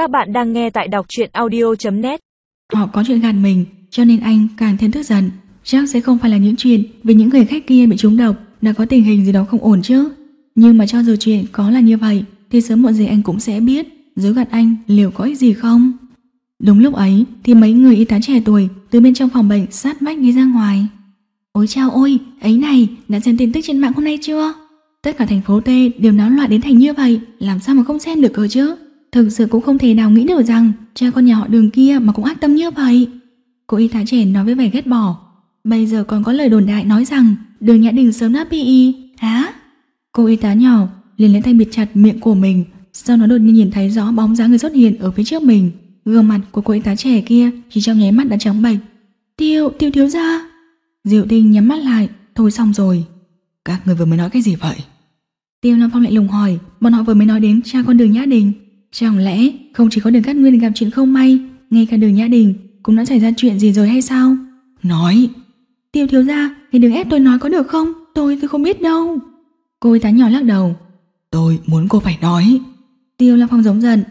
Các bạn đang nghe tại đọc truyện audio.net Họ có chuyện gạt mình, cho nên anh càng thêm tức giận. Chắc sẽ không phải là những chuyện vì những người khách kia bị trúng độc đã có tình hình gì đó không ổn chứ. Nhưng mà cho dù chuyện có là như vậy thì sớm muộn gì anh cũng sẽ biết dối gạt anh liệu có ích gì không. Đúng lúc ấy thì mấy người y tá trẻ tuổi từ bên trong phòng bệnh sát vách đi ra ngoài. Ôi chao ôi, ấy này, đã xem tin tức trên mạng hôm nay chưa? Tất cả thành phố T đều náo loạn đến thành như vậy, làm sao mà không xem được cơ chứ? Thực sự cũng không thể nào nghĩ được rằng cha con nhà họ đường kia mà cũng ác tâm như vậy. Cô y tá trẻ nói với vẻ ghét bỏ. Bây giờ còn có lời đồn đại nói rằng đường Nhã Đình sớm đã y Hả? Cô y tá nhỏ liền lấy tay bịt chặt miệng của mình, sau đó đột nhiên nhìn thấy rõ bóng dáng người xuất hiện ở phía trước mình. Gương mặt của cô y tá trẻ kia chỉ trong nháy mắt đã trắng bệch. Tiêu, tiêu thiếu ra. Diệu tinh nhắm mắt lại, thôi xong rồi. Các người vừa mới nói cái gì vậy? Tiêu nam Phong lại lùng hỏi, bọn họ vừa mới nói đến cha con đường Nhã Đình. Chẳng lẽ không chỉ có đường Cát Nguyên gặp chuyện không may, ngay cả đường Nhã Đình cũng đã xảy ra chuyện gì rồi hay sao? Nói! Tiêu thiếu ra, thì đừng ép tôi nói có được không? Tôi tôi không biết đâu. Cô y tá nhỏ lắc đầu. Tôi muốn cô phải nói. Tiêu Lam Phong giống giận.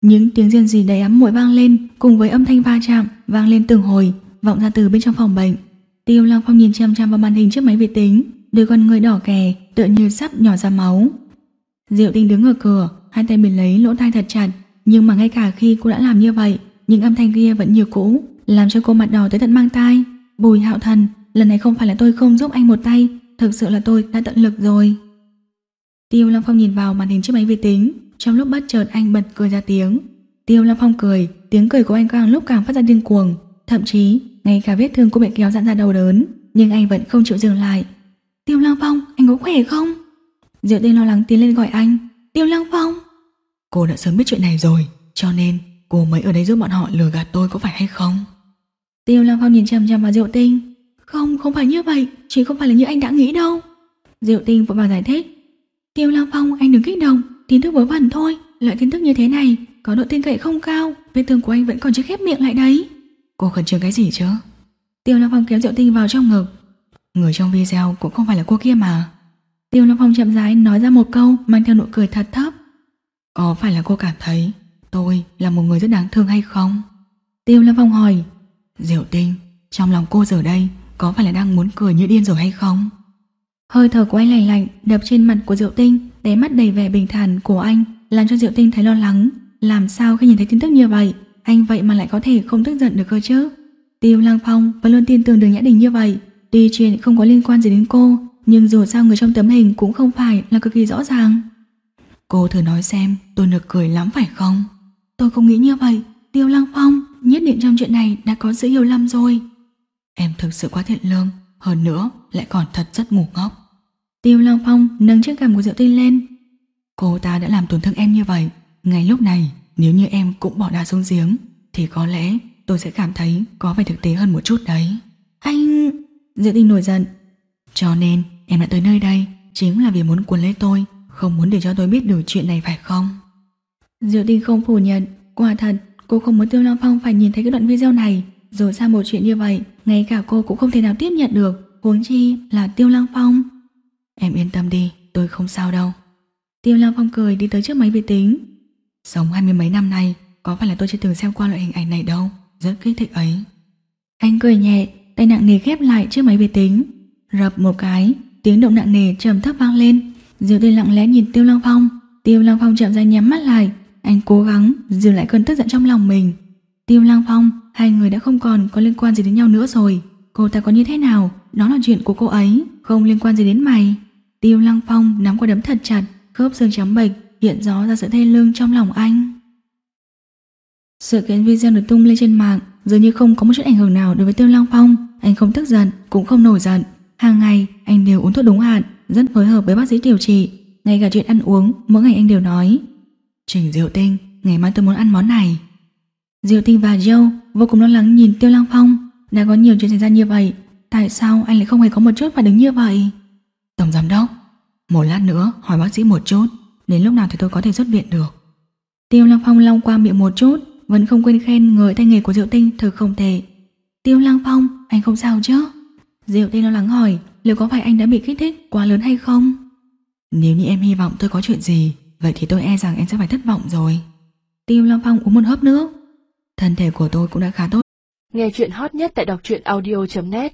Những tiếng riêng gì đầy ấm muội vang lên cùng với âm thanh va chạm vang lên từng hồi vọng ra từ bên trong phòng bệnh. Tiêu Lam Phong nhìn chăm chăm vào màn hình trước máy vi tính, đôi con người đỏ kè tựa như sắp nhỏ ra máu. Diệu Tinh đứng ở cửa, hai tay mình lấy lỗ tai thật chặt, nhưng mà ngay cả khi cô đã làm như vậy, những âm thanh kia vẫn như cũ, làm cho cô mặt đỏ tới tận mang tai. Bùi Hạo Thần, lần này không phải là tôi không giúp anh một tay, thực sự là tôi đã tận lực rồi. Tiêu long Phong nhìn vào màn hình chiếc máy vi tính, trong lúc bất chợt anh bật cười ra tiếng. Tiêu long Phong cười, tiếng cười của anh càng lúc càng phát ra điên cuồng, thậm chí ngay cả vết thương cũng bị kéo giãn ra đầu đớn, nhưng anh vẫn không chịu dừng lại. Tiêu long Phong, anh có khỏe không? Diệu Tinh lo lắng tiến lên gọi anh. Tiêu long Phong. Cô đã sớm biết chuyện này rồi, cho nên cô mới ở đây giúp bọn họ lừa gạt tôi có phải hay không? Tiêu Lam Phong nhìn chằm chằm vào Diệu Tinh. Không, không phải như vậy, chỉ không phải là như anh đã nghĩ đâu. Diệu Tinh vội vàng giải thích. Tiêu Lam Phong, anh đừng kích động, tin tức vớ vẩn thôi. Loại tin tức như thế này, có độ tin cậy không cao, vết thương của anh vẫn còn chưa khép miệng lại đấy. Cô khẩn trương cái gì chứ? Tiêu Lam Phong kéo Diệu Tinh vào trong ngực. Người trong video cũng không phải là cô kia mà. Tiêu Lam Phong chậm rãi nói ra một câu mang theo nụ cười thật thấp. Có phải là cô cảm thấy tôi là một người rất đáng thương hay không? Tiêu Lâm Phong hỏi. Diệu Tinh, trong lòng cô giờ đây có phải là đang muốn cười như điên rồi hay không? Hơi thở của anh lạnh lạnh đập trên mặt của Diệu Tinh, đáy mắt đầy vẻ bình thản của anh, làm cho Diệu Tinh thấy lo lắng. Làm sao khi nhìn thấy tin tức như vậy, anh vậy mà lại có thể không tức giận được cơ chứ? Tiêu Lăng Phong vẫn luôn tin tưởng Đường Nhã Đình như vậy, tuy chuyện không có liên quan gì đến cô, nhưng dù sao người trong tấm hình cũng không phải là cực kỳ rõ ràng. Cô thử nói xem, tôi nực cười lắm phải không? Tôi không nghĩ như vậy, Tiêu Lăng Phong nhất định trong chuyện này đã có sự hiểu lầm rồi. Em thực sự quá thiện lương, hơn nữa lại còn thật rất ngủ ngốc. Tiêu Lăng Phong nâng chiếc cằm của Diệu Tinh lên. Cô ta đã làm tổn thương em như vậy, ngay lúc này nếu như em cũng bỏ đá xuống giếng thì có lẽ tôi sẽ cảm thấy có vẻ thực tế hơn một chút đấy. Anh... Diệu Tinh nổi giận. Cho nên em đã tới nơi đây chính là vì muốn cuốn lấy tôi, không muốn để cho tôi biết được chuyện này phải không? Diệu Tinh không phủ nhận, quả thật cô không muốn Tiêu Long Phong phải nhìn thấy cái đoạn video này. Rồi sao một chuyện như vậy, ngay cả cô cũng không thể nào tiếp nhận được, huống chi là Tiêu Long Phong. Em yên tâm đi, tôi không sao đâu. Tiêu Long Phong cười đi tới trước máy vi tính. Sống hai mươi mấy năm nay, có phải là tôi chưa từng xem qua loại hình ảnh này đâu, rất kích thích ấy. Anh cười nhẹ, tay nặng nề khép lại trước máy vi tính. Rập một cái, tiếng động nặng nề trầm thấp vang lên. Diệu Tinh lặng lẽ nhìn Tiêu Lăng Phong. Tiêu Lăng Phong chậm rãi nhắm mắt lại, anh cố gắng dừng lại cơn tức giận trong lòng mình. Tiêu Lăng Phong, hai người đã không còn có liên quan gì đến nhau nữa rồi. Cô ta có như thế nào, đó là chuyện của cô ấy, không liên quan gì đến mày. Tiêu Lăng Phong nắm qua đấm thật chặt, khớp xương trắng bệch, hiện rõ ra sự thê lương trong lòng anh. Sự kiện video được tung lên trên mạng dường như không có một chút ảnh hưởng nào đối với Tiêu Lăng Phong. Anh không tức giận, cũng không nổi giận. Hàng ngày, anh đều uống thuốc đúng hạn, rất phối hợp với bác sĩ điều trị. Ngay cả chuyện ăn uống, mỗi ngày anh đều nói. Trình Diệu Tinh, ngày mai tôi muốn ăn món này. Diệu Tinh và Joe vô cùng lo lắng nhìn Tiêu Lăng Phong. Đã có nhiều chuyện xảy ra như vậy, tại sao anh lại không hề có một chút phản ứng như vậy? Tổng giám đốc, một lát nữa hỏi bác sĩ một chút, đến lúc nào thì tôi có thể xuất viện được. Tiêu Lăng Phong long qua miệng một chút, vẫn không quên khen người tay nghề của Diệu Tinh thật không tệ. Tiêu Lăng Phong, anh không sao chứ? Diệu Tinh lo lắng hỏi, liệu có phải anh đã bị kích thích quá lớn hay không? Nếu như em hy vọng tôi có chuyện gì, vậy thì tôi e rằng em sẽ phải thất vọng rồi. Tiêu Long Phong uống một hớp nước. Thân thể của tôi cũng đã khá tốt. Nghe chuyện hot nhất tại đọc truyện audio.net